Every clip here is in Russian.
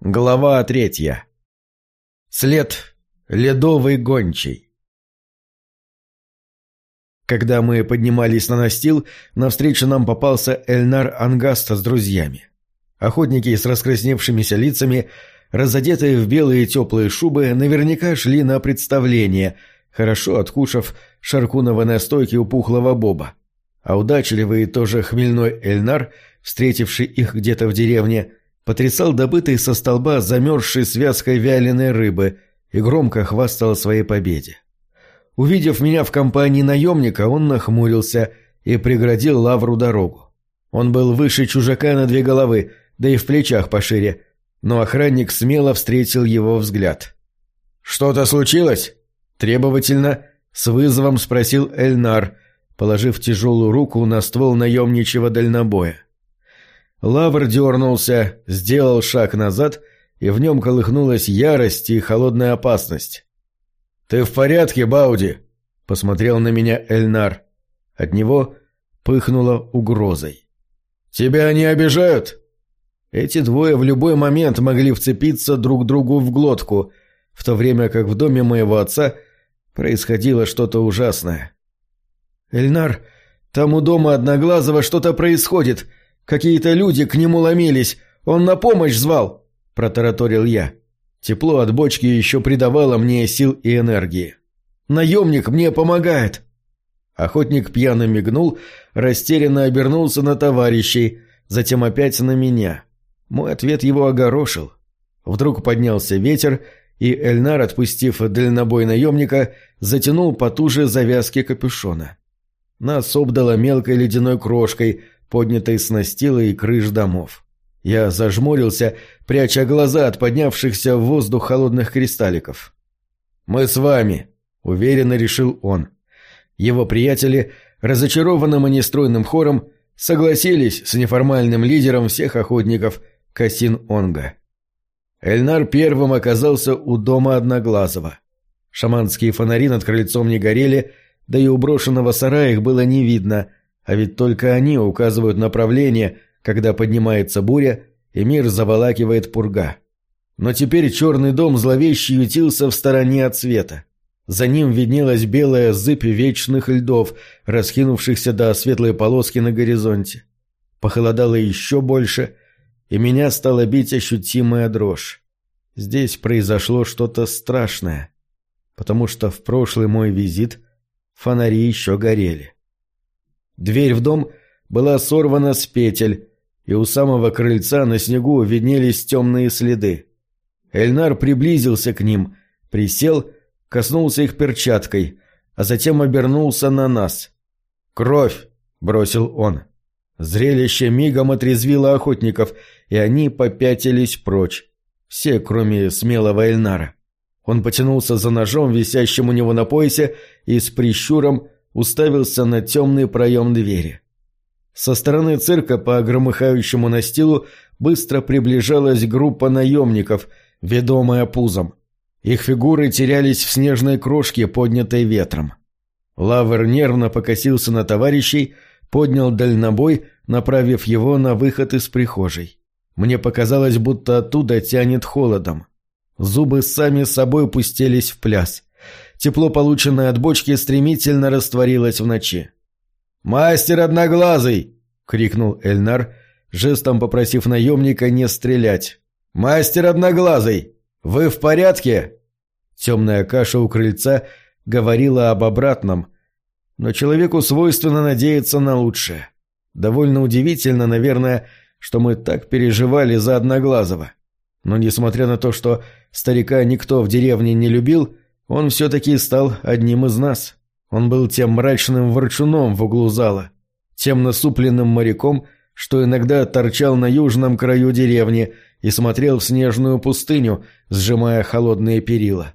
Глава третья. След ледовый гончий. Когда мы поднимались на настил, навстречу нам попался Эльнар Ангаста с друзьями. Охотники с раскрасневшимися лицами, разодетые в белые теплые шубы, наверняка шли на представление, хорошо откушав шаркуновой настойки у пухлого боба. А удачливый тоже хмельной Эльнар, встретивший их где-то в деревне, потрясал добытый со столба замерзшей связкой вяленой рыбы и громко хвастал своей победе. Увидев меня в компании наемника, он нахмурился и преградил лавру дорогу. Он был выше чужака на две головы, да и в плечах пошире, но охранник смело встретил его взгляд. «Что-то случилось?» Требовательно, с вызовом спросил Эльнар, положив тяжелую руку на ствол наемничего дальнобоя. Лавр дернулся, сделал шаг назад, и в нем колыхнулась ярость и холодная опасность. «Ты в порядке, Бауди?» — посмотрел на меня Эльнар. От него пыхнуло угрозой. «Тебя не обижают?» Эти двое в любой момент могли вцепиться друг другу в глотку, в то время как в доме моего отца происходило что-то ужасное. «Эльнар, там у дома Одноглазого что-то происходит. Какие-то люди к нему ломились. Он на помощь звал!» – протараторил я. Тепло от бочки еще придавало мне сил и энергии. «Наемник мне помогает!» Охотник пьяно мигнул, растерянно обернулся на товарищей, затем опять на меня. Мой ответ его огорошил. Вдруг поднялся ветер, и Эльнар, отпустив дальнобой наемника, затянул потуже завязки капюшона. Нас обдало мелкой ледяной крошкой – поднятой с и крыш домов. Я зажмурился, пряча глаза от поднявшихся в воздух холодных кристалликов. «Мы с вами», — уверенно решил он. Его приятели, разочарованным и нестройным хором, согласились с неформальным лидером всех охотников Касин Онга. Эльнар первым оказался у дома Одноглазого. Шаманские фонари над крыльцом не горели, да и у брошенного сарая их было не видно, а ведь только они указывают направление, когда поднимается буря, и мир заволакивает пурга. Но теперь черный дом зловеще ютился в стороне от света. За ним виднелась белая зыбь вечных льдов, раскинувшихся до светлой полоски на горизонте. Похолодало еще больше, и меня стала бить ощутимая дрожь. Здесь произошло что-то страшное, потому что в прошлый мой визит фонари еще горели. Дверь в дом была сорвана с петель, и у самого крыльца на снегу виднелись темные следы. Эльнар приблизился к ним, присел, коснулся их перчаткой, а затем обернулся на нас. «Кровь!» — бросил он. Зрелище мигом отрезвило охотников, и они попятились прочь. Все, кроме смелого Эльнара. Он потянулся за ножом, висящим у него на поясе, и с прищуром уставился на темный проем двери. Со стороны цирка по громыхающему настилу быстро приближалась группа наемников, ведомая пузом. Их фигуры терялись в снежной крошке, поднятой ветром. Лавер нервно покосился на товарищей, поднял дальнобой, направив его на выход из прихожей. Мне показалось, будто оттуда тянет холодом. Зубы сами собой пустились в пляс. Тепло, полученное от бочки, стремительно растворилось в ночи. «Мастер Одноглазый!» — крикнул Эльнар, жестом попросив наемника не стрелять. «Мастер Одноглазый! Вы в порядке?» Темная каша у крыльца говорила об обратном, но человеку свойственно надеяться на лучшее. Довольно удивительно, наверное, что мы так переживали за Одноглазого. Но несмотря на то, что старика никто в деревне не любил, он все-таки стал одним из нас. Он был тем мрачным ворчуном в углу зала, тем насупленным моряком, что иногда торчал на южном краю деревни и смотрел в снежную пустыню, сжимая холодные перила.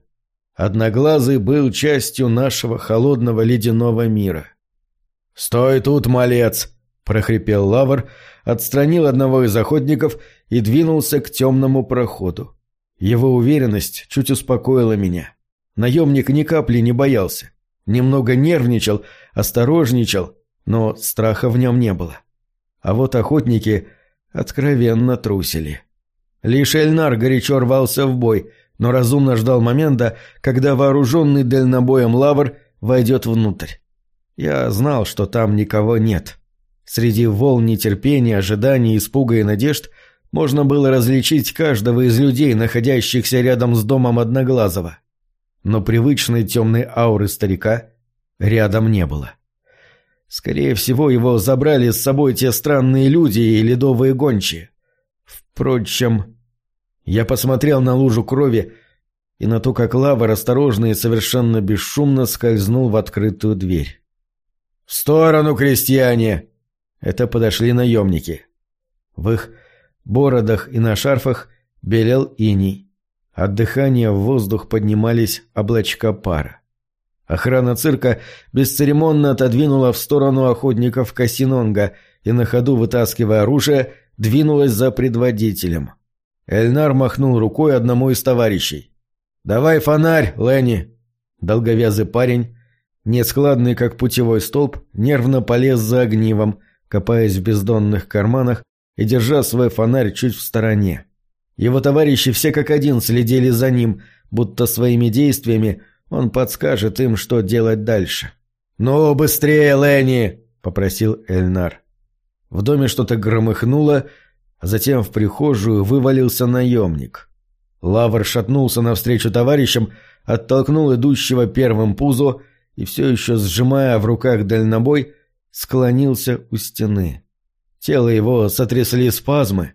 Одноглазый был частью нашего холодного ледяного мира. «Стой тут, малец!» — прохрипел Лавр, отстранил одного из охотников и двинулся к темному проходу. Его уверенность чуть успокоила меня. Наемник ни капли не боялся. Немного нервничал, осторожничал, но страха в нем не было. А вот охотники откровенно трусили. Лишь Эльнар горячо рвался в бой, но разумно ждал момента, когда вооруженный дальнобоем лавр войдет внутрь. Я знал, что там никого нет. Среди волн нетерпения, ожиданий, испуга и надежд можно было различить каждого из людей, находящихся рядом с домом Одноглазого. Но привычной темной ауры старика рядом не было. Скорее всего, его забрали с собой те странные люди и ледовые гончие. Впрочем, я посмотрел на лужу крови и на то, как лава осторожно и совершенно бесшумно скользнул в открытую дверь. «В сторону, крестьяне!» Это подошли наемники. В их бородах и на шарфах белел иней. От дыхания в воздух поднимались облачка пара. Охрана цирка бесцеремонно отодвинула в сторону охотников Касинонга и на ходу, вытаскивая оружие, двинулась за предводителем. Эльнар махнул рукой одному из товарищей. «Давай фонарь, Ленни!» Долговязый парень, нескладный как путевой столб, нервно полез за огнивом, копаясь в бездонных карманах и держа свой фонарь чуть в стороне. Его товарищи все как один следили за ним, будто своими действиями он подскажет им, что делать дальше. «Ну, быстрее, Ленни!» — попросил Эльнар. В доме что-то громыхнуло, а затем в прихожую вывалился наемник. Лавр шатнулся навстречу товарищам, оттолкнул идущего первым пузо и, все еще сжимая в руках дальнобой, склонился у стены. Тело его сотрясли спазмы,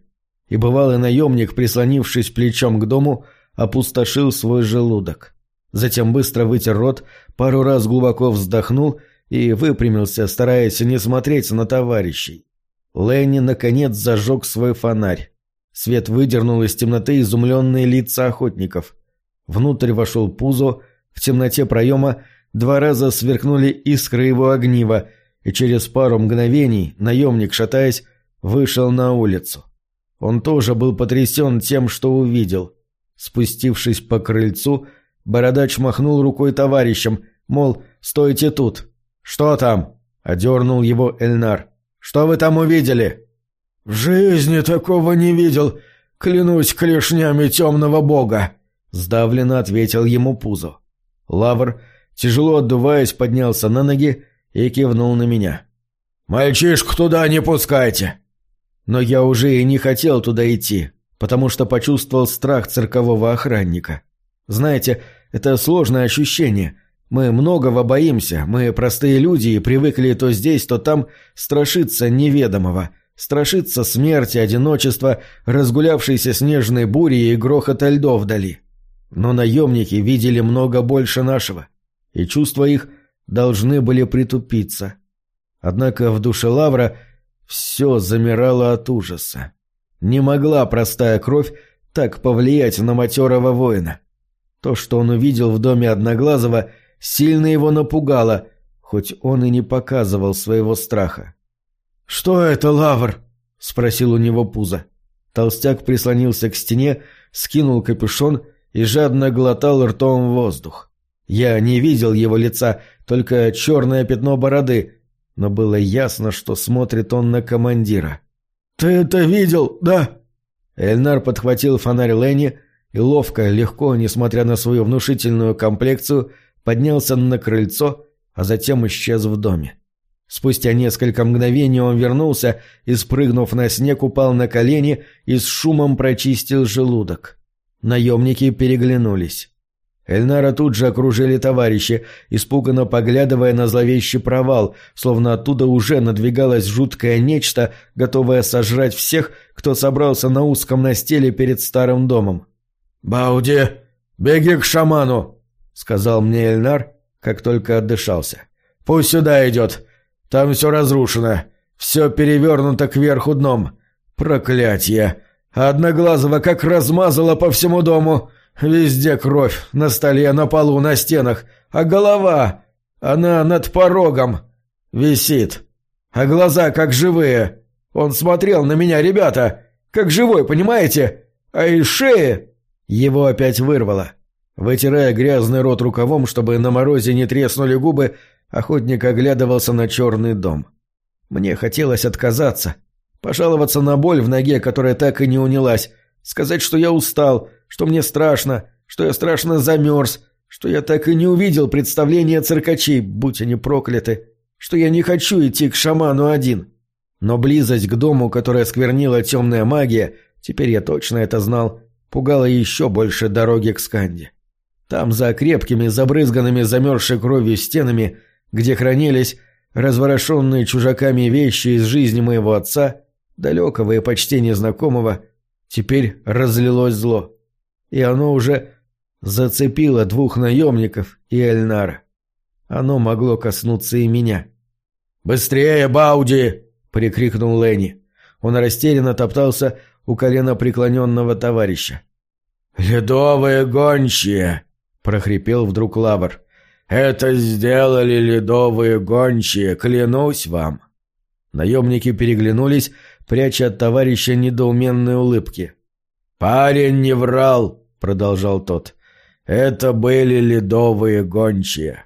и бывалый наемник, прислонившись плечом к дому, опустошил свой желудок. Затем быстро вытер рот, пару раз глубоко вздохнул и выпрямился, стараясь не смотреть на товарищей. Ленни, наконец, зажег свой фонарь. Свет выдернул из темноты изумленные лица охотников. Внутрь вошел Пузо, в темноте проема два раза сверкнули искры его огнива, и через пару мгновений наемник, шатаясь, вышел на улицу. Он тоже был потрясен тем, что увидел. Спустившись по крыльцу, бородач махнул рукой товарищам, мол, стойте тут. «Что там?» — одернул его Эльнар. «Что вы там увидели?» «В жизни такого не видел, клянусь клешнями темного бога!» — сдавленно ответил ему Пузо. Лавр, тяжело отдуваясь, поднялся на ноги и кивнул на меня. «Мальчишку туда не пускайте!» Но я уже и не хотел туда идти, потому что почувствовал страх циркового охранника. Знаете, это сложное ощущение. Мы многого боимся, мы простые люди и привыкли то здесь, то там страшиться неведомого, страшиться смерти, одиночества, разгулявшейся снежной бури и грохота льдов вдали. Но наемники видели много больше нашего, и чувства их должны были притупиться. Однако в душе Лавра все замирало от ужаса. Не могла простая кровь так повлиять на матерого воина. То, что он увидел в доме Одноглазого, сильно его напугало, хоть он и не показывал своего страха. «Что это, Лавр?» — спросил у него Пузо. Толстяк прислонился к стене, скинул капюшон и жадно глотал ртом воздух. Я не видел его лица, только черное пятно бороды, но было ясно, что смотрит он на командира. «Ты это видел, да?» Эльнар подхватил фонарь Ленни и ловко, легко, несмотря на свою внушительную комплекцию, поднялся на крыльцо, а затем исчез в доме. Спустя несколько мгновений он вернулся и, спрыгнув на снег, упал на колени и с шумом прочистил желудок. Наемники переглянулись. Эльнара тут же окружили товарищи, испуганно поглядывая на зловещий провал, словно оттуда уже надвигалось жуткое нечто, готовое сожрать всех, кто собрался на узком настиле перед старым домом. «Бауди, беги к шаману!» — сказал мне Эльнар, как только отдышался. «Пусть сюда идет. Там все разрушено. Все перевернуто кверху дном. Проклятье! Одноглазого как размазало по всему дому!» Везде кровь, на столе, на полу, на стенах. А голова, она над порогом висит. А глаза как живые. Он смотрел на меня, ребята, как живой, понимаете? А из шеи... Его опять вырвало. Вытирая грязный рот рукавом, чтобы на морозе не треснули губы, охотник оглядывался на черный дом. Мне хотелось отказаться, пожаловаться на боль в ноге, которая так и не унялась, Сказать, что я устал, что мне страшно, что я страшно замерз, что я так и не увидел представления циркачей, будь они прокляты, что я не хочу идти к шаману один. Но близость к дому, которая сквернила темная магия, теперь я точно это знал, пугала еще больше дороги к Сканде. Там, за крепкими, забрызганными замерзшей кровью стенами, где хранились разворошенные чужаками вещи из жизни моего отца, далекого и почти незнакомого, теперь разлилось зло. И оно уже зацепило двух наемников и Эльнара. Оно могло коснуться и меня. «Быстрее, Бауди!» — прикрикнул Ленни. Он растерянно топтался у колена преклоненного товарища. «Ледовые гончие!» — прохрипел вдруг Лавр. «Это сделали ледовые гончие, клянусь вам!» Наемники переглянулись, пряча от товарища недоуменные улыбки. «Парень не врал!» — продолжал тот. «Это были ледовые гончие!»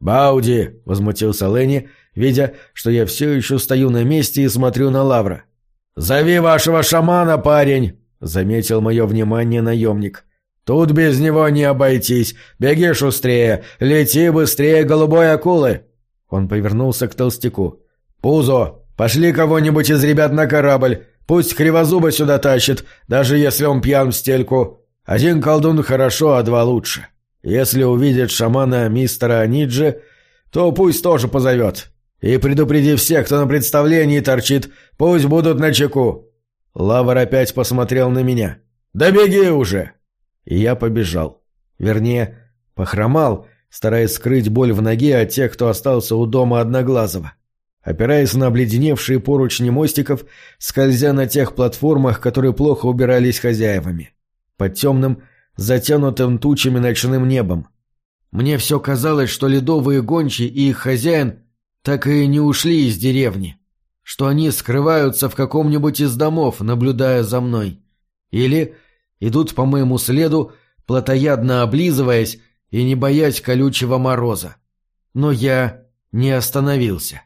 «Бауди!» — возмутился Ленни, видя, что я все еще стою на месте и смотрю на Лавра. «Зови вашего шамана, парень!» — заметил мое внимание наемник. «Тут без него не обойтись. Беги шустрее, лети быстрее голубой акулы!» Он повернулся к толстяку. «Пузо, пошли кого-нибудь из ребят на корабль. Пусть Кривозуба сюда тащит, даже если он пьян в стельку. Один колдун хорошо, а два лучше. Если увидит шамана мистера Аниджи, то пусть тоже позовет. И предупреди всех, кто на представлении торчит, пусть будут на чеку». Лавр опять посмотрел на меня. «Да беги уже!» И я побежал. Вернее, похромал, стараясь скрыть боль в ноге от тех, кто остался у дома Одноглазого. Опираясь на обледеневшие поручни мостиков, скользя на тех платформах, которые плохо убирались хозяевами. Под темным, затянутым тучами ночным небом. Мне все казалось, что ледовые гончие и их хозяин так и не ушли из деревни, что они скрываются в каком-нибудь из домов, наблюдая за мной. Или идут по моему следу, плотоядно облизываясь и не боясь колючего мороза. Но я не остановился.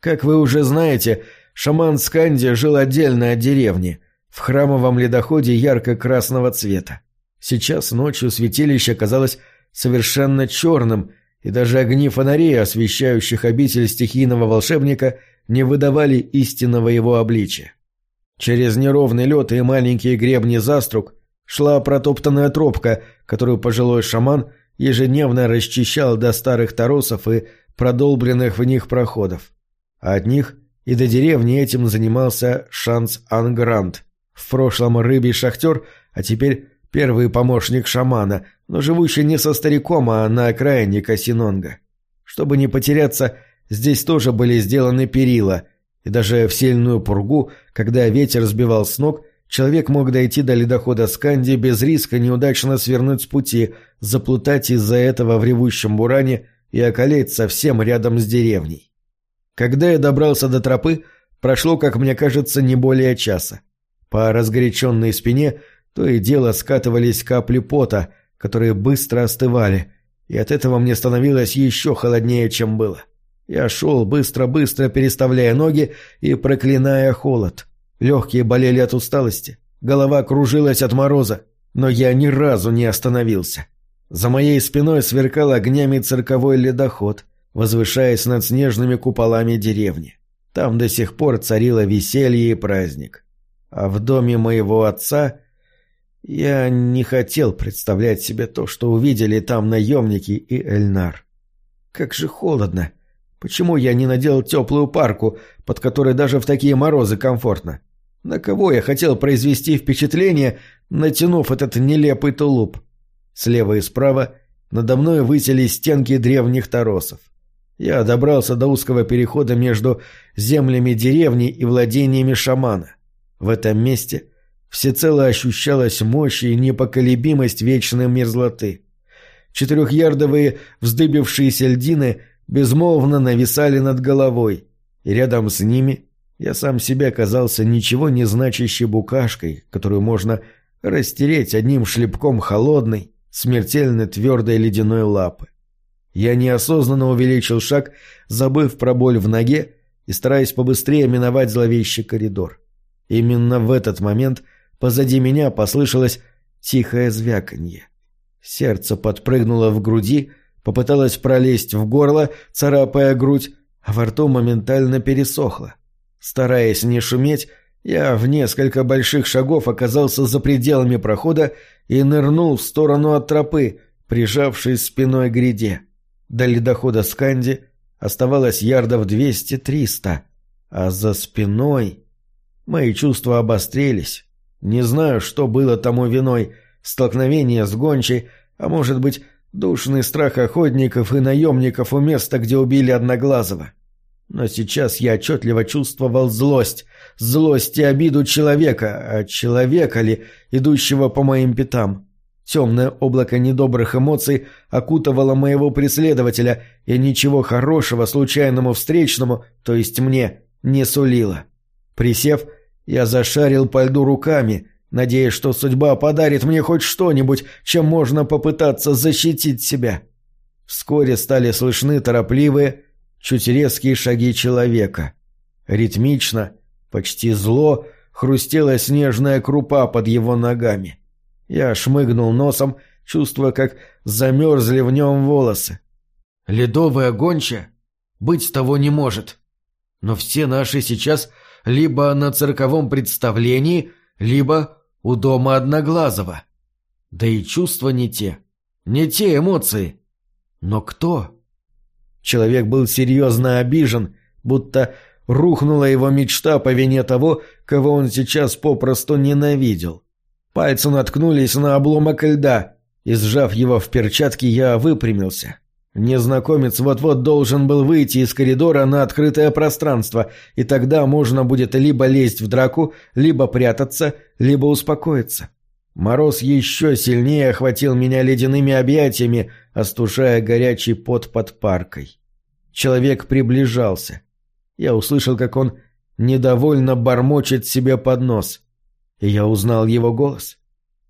Как вы уже знаете, шаман Сканди жил отдельно от деревни, в храмовом ледоходе ярко-красного цвета. Сейчас ночью святилище казалось совершенно черным, и даже огни фонарей, освещающих обитель стихийного волшебника, не выдавали истинного его обличия. Через неровный лед и маленькие гребни заструк шла протоптанная тропка, которую пожилой шаман ежедневно расчищал до старых торосов и продолбленных в них проходов. А от них и до деревни этим занимался Шанс Ангрант, в прошлом рыбий шахтер, а теперь первый помощник шамана, но живущий не со стариком, а на окраине Касинонга. Чтобы не потеряться, здесь тоже были сделаны перила – и даже в сильную пургу, когда ветер сбивал с ног, человек мог дойти до ледохода Сканди без риска неудачно свернуть с пути, заплутать из-за этого в ревущем буране и околеть совсем рядом с деревней. Когда я добрался до тропы, прошло, как мне кажется, не более часа. По разгоряченной спине то и дело скатывались капли пота, которые быстро остывали, и от этого мне становилось еще холоднее, чем было. — я шел, быстро-быстро переставляя ноги и проклиная холод. Легкие болели от усталости, голова кружилась от мороза, но я ни разу не остановился. За моей спиной сверкал огнями цирковой ледоход, возвышаясь над снежными куполами деревни. Там до сих пор царило веселье и праздник. А в доме моего отца я не хотел представлять себе то, что увидели там наемники и Эльнар. Как же холодно! Почему я не надел теплую парку, под которой даже в такие морозы комфортно? На кого я хотел произвести впечатление, натянув этот нелепый тулуп? Слева и справа надо мной высились стенки древних торосов. Я добрался до узкого перехода между землями деревни и владениями шамана. В этом месте всецело ощущалась мощь и непоколебимость вечной мерзлоты. Четырехярдовые вздыбившиеся льдины – безмолвно нависали над головой, и рядом с ними я сам себе казался ничего не значащей букашкой, которую можно растереть одним шлепком холодной, смертельно твердой ледяной лапы. Я неосознанно увеличил шаг, забыв про боль в ноге и стараясь побыстрее миновать зловещий коридор. Именно в этот момент позади меня послышалось тихое звяканье. Сердце подпрыгнуло в груди, попыталось пролезть в горло, царапая грудь, а во рту моментально пересохло. Стараясь не шуметь, я в несколько больших шагов оказался за пределами прохода и нырнул в сторону от тропы, прижавшись спиной к гряде. До ледохода Сканди оставалось ярдов двести-триста, а за спиной... Мои чувства обострились. Не знаю, что было тому виной — столкновение с гончей, а может быть, душный страх охотников и наемников у места, где убили Одноглазого. Но сейчас я отчетливо чувствовал злость, злость и обиду человека, а человека ли, идущего по моим пятам. Темное облако недобрых эмоций окутывало моего преследователя, и ничего хорошего случайному встречному, то есть мне, не сулило. Присев, я зашарил по льду руками, надеясь, что судьба подарит мне хоть что-нибудь, чем можно попытаться защитить себя. Вскоре стали слышны торопливые, чуть резкие шаги человека. Ритмично, почти зло, хрустела снежная крупа под его ногами. Я шмыгнул носом, чувствуя, как замерзли в нем волосы. Ледовая гонча? Быть того не может. Но все наши сейчас либо на цирковом представлении, либо у дома Одноглазого. Да и чувства не те, не те эмоции. Но кто? Человек был серьезно обижен, будто рухнула его мечта по вине того, кого он сейчас попросту ненавидел. Пальцы наткнулись на обломок льда, и, сжав его в перчатке, я выпрямился. Незнакомец вот-вот должен был выйти из коридора на открытое пространство, и тогда можно будет либо лезть в драку, либо прятаться, либо успокоиться. Мороз еще сильнее охватил меня ледяными объятиями, остужая горячий пот под паркой. Человек приближался. Я услышал, как он недовольно бормочет себе под нос. И я узнал его голос.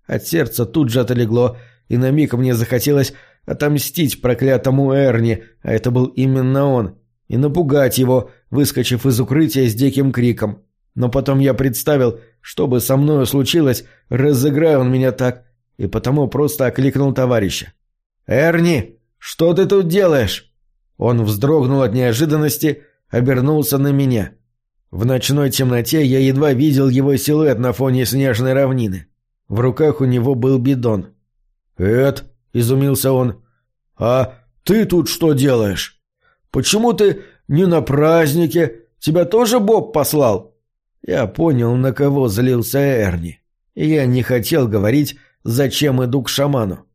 От сердца тут же отлегло, и на миг мне захотелось отомстить проклятому Эрни, а это был именно он, и напугать его, выскочив из укрытия с диким криком. Но потом я представил, что бы со мною случилось, разыграя он меня так, и потому просто окликнул товарища. «Эрни, что ты тут делаешь?» Он вздрогнул от неожиданности, обернулся на меня. В ночной темноте я едва видел его силуэт на фоне снежной равнины. В руках у него был бидон. «Эд», — изумился он, — «а ты тут что делаешь? Почему ты не на празднике? Тебя тоже Боб послал?» Я понял, на кого злился Эрни. Я не хотел говорить, зачем иду к шаману.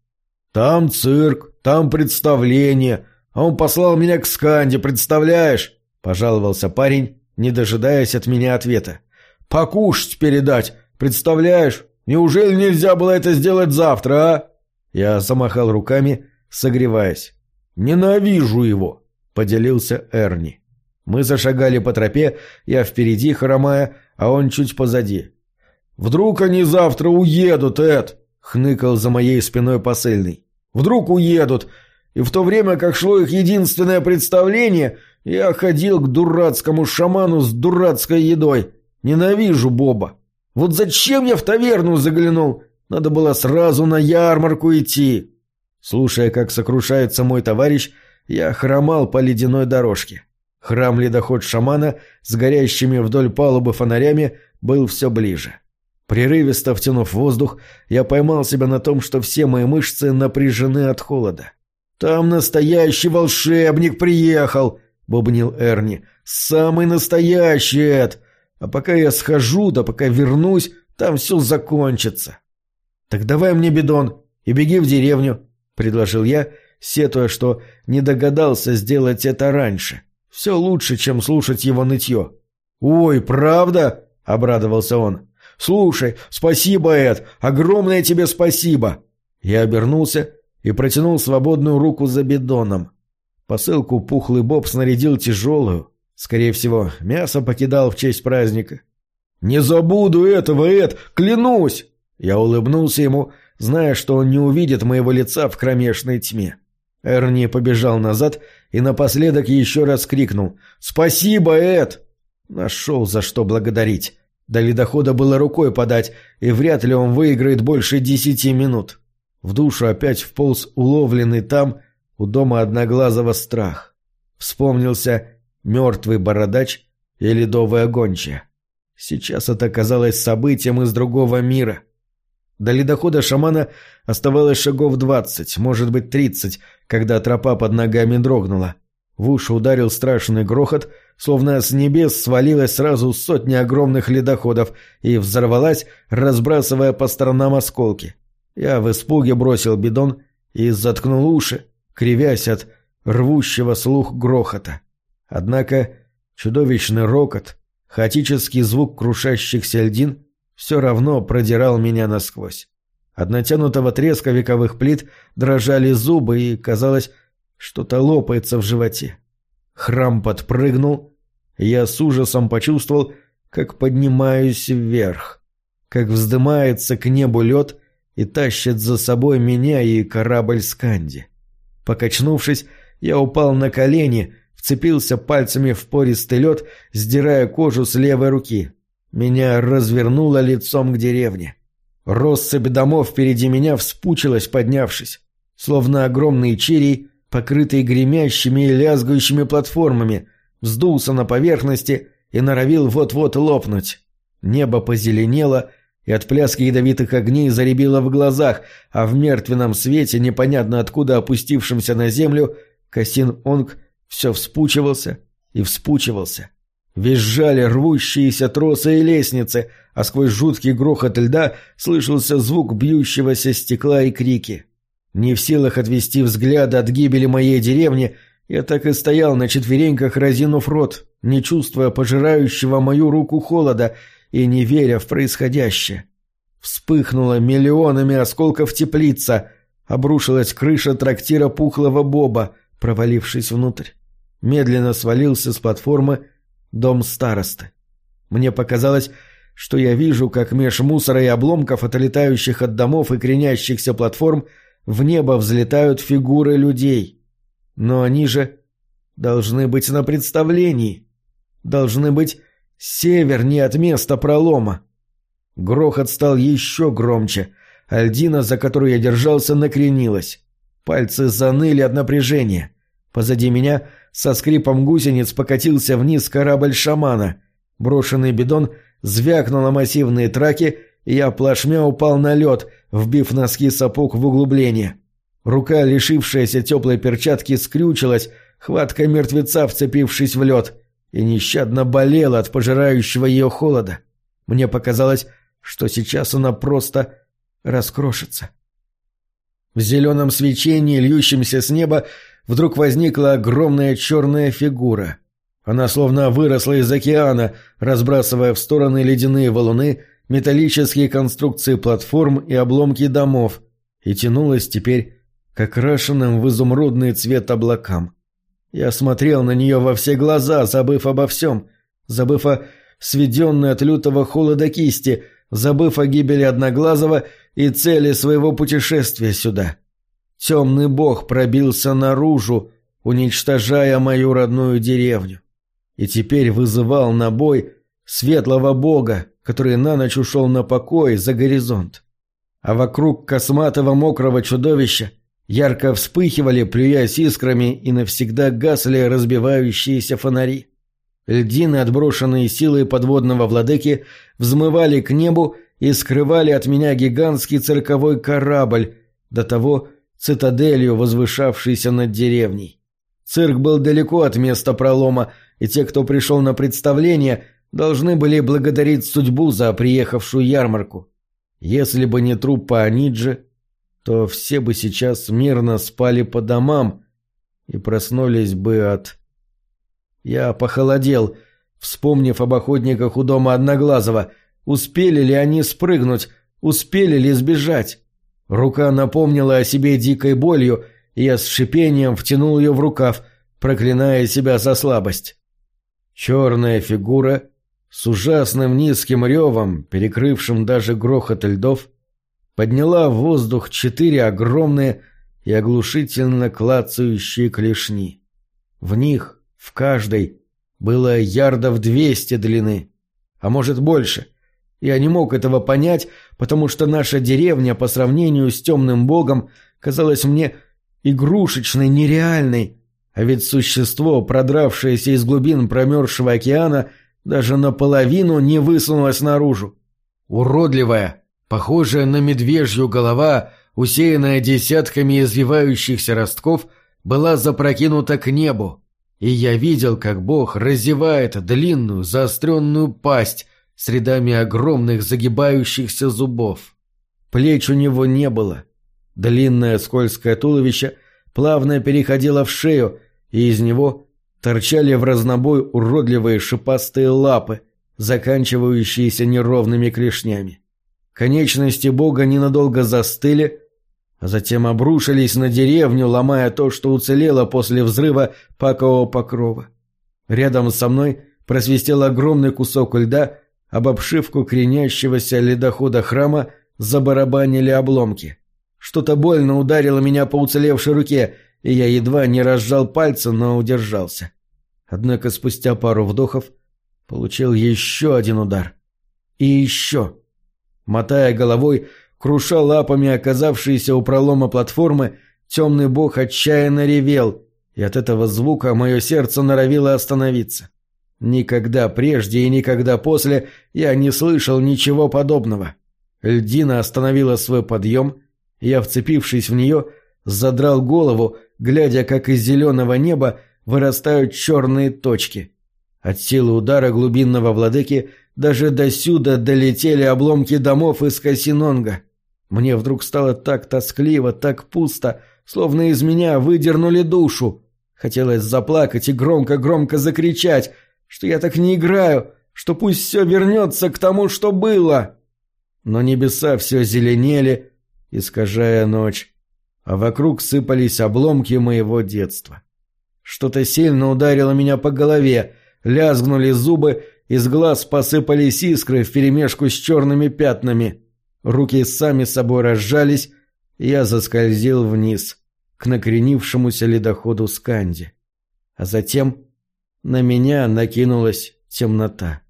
«Там цирк, там представление, а он послал меня к Сканде, представляешь?» — пожаловался парень, не дожидаясь от меня ответа. «Покушать передать, представляешь? Неужели нельзя было это сделать завтра, а?» Я замахал руками, согреваясь. «Ненавижу его!» — поделился Эрни. Мы зашагали по тропе, я впереди, хромая, а он чуть позади. «Вдруг они завтра уедут, Эд?» — хныкал за моей спиной посыльный. «Вдруг уедут, и в то время, как шло их единственное представление, я ходил к дурацкому шаману с дурацкой едой. Ненавижу Боба. Вот зачем я в таверну заглянул? Надо было сразу на ярмарку идти. Слушая, как сокрушается мой товарищ, я хромал по ледяной дорожке. Храм-ледоход шамана с горящими вдоль палубы фонарями был все ближе. Прерывисто втянув воздух, я поймал себя на том, что все мои мышцы напряжены от холода. «Там настоящий волшебник приехал!» — бубнил Эрни. «Самый настоящий, Эд! А пока я схожу, да пока вернусь, там все закончится». «Так давай мне бидон и беги в деревню», — предложил я, сетуя, что не догадался сделать это раньше. Все лучше, чем слушать его нытье. «Ой, правда?» — обрадовался он. «Слушай, спасибо, Эд, огромное тебе спасибо!» Я обернулся и протянул свободную руку за бидоном. Посылку пухлый Боб снарядил тяжелую. Скорее всего, мясо покидал в честь праздника. «Не забуду этого, Эд, клянусь!» Я улыбнулся ему, зная, что он не увидит моего лица в кромешной тьме. Эрни побежал назад и напоследок еще раз крикнул «Спасибо, Эд!» Нашел за что благодарить. До ледохода было рукой подать, и вряд ли он выиграет больше десяти минут. В душу опять вполз уловленный там, у дома одноглазого страх. Вспомнился мертвый бородач и ледовая гончая. Сейчас это казалось событием из другого мира. До ледохода шамана оставалось шагов двадцать, может быть тридцать, когда тропа под ногами дрогнула. В уши ударил страшный грохот, словно с небес свалилась сразу сотня огромных ледоходов и взорвалась, разбрасывая по сторонам осколки. Я в испуге бросил бидон и заткнул уши, кривясь от рвущего слух грохота. Однако чудовищный рокот, хаотический звук крушащихся льдин все равно продирал меня насквозь. От натянутого треска вековых плит дрожали зубы, и, казалось, что-то лопается в животе. Храм подпрыгнул, я с ужасом почувствовал, как поднимаюсь вверх, как вздымается к небу лед и тащит за собой меня и корабль Сканди. Покачнувшись, я упал на колени, вцепился пальцами в пористый лед, сдирая кожу с левой руки. Меня развернуло лицом к деревне. Россыпь домов впереди меня вспучилась, поднявшись. Словно огромный чирий покрытый гремящими и лязгающими платформами, вздулся на поверхности и норовил вот-вот лопнуть. Небо позеленело, и от пляски ядовитых огней заребило в глазах, а в мертвенном свете, непонятно откуда опустившемся на землю, Касин-Онг все вспучивался и вспучивался. Визжали рвущиеся тросы и лестницы, а сквозь жуткий грохот льда слышался звук бьющегося стекла и крики. Не в силах отвести взгляд от гибели моей деревни, я так и стоял на четвереньках, разинув рот, не чувствуя пожирающего мою руку холода и не веря в происходящее. Вспыхнула миллионами осколков теплица, обрушилась крыша трактира пухлого Боба, провалившись внутрь. Медленно свалился с платформы дом старосты. Мне показалось, что я вижу, как меж мусора и обломков, отлетающих от домов и кренящихся платформ, в небо взлетают фигуры людей. Но они же должны быть на представлении. Должны быть севернее от места пролома. Грохот стал еще громче. Альдина, за которую я держался, накренилась. Пальцы заныли от напряжения. Позади меня со скрипом гусениц покатился вниз корабль шамана. Брошенный бидон звякнул на массивные траки, и я плашмя упал на лед — вбив носки сапог в углубление. Рука, лишившаяся теплой перчатки, скрючилась, хватка мертвеца, вцепившись в лед, и нещадно болела от пожирающего ее холода. Мне показалось, что сейчас она просто раскрошится. В зеленом свечении, льющемся с неба, вдруг возникла огромная черная фигура. Она словно выросла из океана, разбрасывая в стороны ледяные валуны, металлические конструкции платформ и обломки домов, и тянулась теперь к окрашенным в изумрудный цвет облакам. Я смотрел на нее во все глаза, забыв обо всем, забыв о сведенной от лютого холода кисти, забыв о гибели Одноглазого и цели своего путешествия сюда. Темный бог пробился наружу, уничтожая мою родную деревню. И теперь вызывал на бой светлого бога, который на ночь ушел на покой за горизонт. А вокруг косматого мокрого чудовища ярко вспыхивали, плюясь искрами, и навсегда гасли разбивающиеся фонари. Льдины, отброшенные силой подводного владыки, взмывали к небу и скрывали от меня гигантский цирковой корабль, до того цитаделью, возвышавшийся над деревней. Цирк был далеко от места пролома, и те, кто пришел на представление, должны были благодарить судьбу за приехавшую ярмарку. Если бы не труп Пааниджи, то все бы сейчас мирно спали по домам и проснулись бы от... Я похолодел, вспомнив об охотниках у дома Одноглазого. Успели ли они спрыгнуть? Успели ли сбежать? Рука напомнила о себе дикой болью, и я с шипением втянул ее в рукав, проклиная себя за слабость. Черная фигура с ужасным низким ревом, перекрывшим даже грохот льдов, подняла в воздух четыре огромные и оглушительно клацающие клешни. В них, в каждой, было ярдов двести длины, а может больше, Я не мог этого понять, потому что наша деревня по сравнению с темным богом казалась мне игрушечной, нереальной, а ведь существо, продравшееся из глубин промерзшего океана, даже наполовину не высунулось наружу. Уродливая, похожая на медвежью голова, усеянная десятками извивающихся ростков, была запрокинута к небу, и я видел, как бог разевает длинную заостренную пасть с рядами огромных загибающихся зубов. Плеч у него не было. Длинное скользкое туловище плавно переходило в шею, и из него торчали в разнобой уродливые шипастые лапы, заканчивающиеся неровными клешнями. Конечности бога ненадолго застыли, а затем обрушились на деревню, ломая то, что уцелело после взрыва пакового покрова. Рядом со мной просвистел огромный кусок льда, об обшивку кренящегося ледохода храма забарабанили обломки. Что-то больно ударило меня по уцелевшей руке, и я едва не разжал пальцы, но удержался. Однако спустя пару вдохов получил еще один удар. И еще. Мотая головой, круша лапами оказавшиеся у пролома платформы, темный бог отчаянно ревел, и от этого звука мое сердце норовило остановиться. Никогда прежде и никогда после я не слышал ничего подобного. Льдина остановила свой подъем, я, вцепившись в нее, задрал голову, глядя, как из зеленого неба вырастают черные точки. От силы удара глубинного владыки даже до сюда долетели обломки домов из Касинонга. Мне вдруг стало так тоскливо, так пусто, словно из меня выдернули душу. Хотелось заплакать и громко-громко закричать, что я так не играю, что пусть все вернется к тому, что было. Но небеса все зеленели, искажая ночь, а вокруг сыпались обломки моего детства. Что-то сильно ударило меня по голове, лязгнули зубы, из глаз посыпались искры вперемешку с черными пятнами. Руки сами собой разжались, я заскользил вниз, к накренившемуся ледоходу Сканди. А затем на меня накинулась темнота.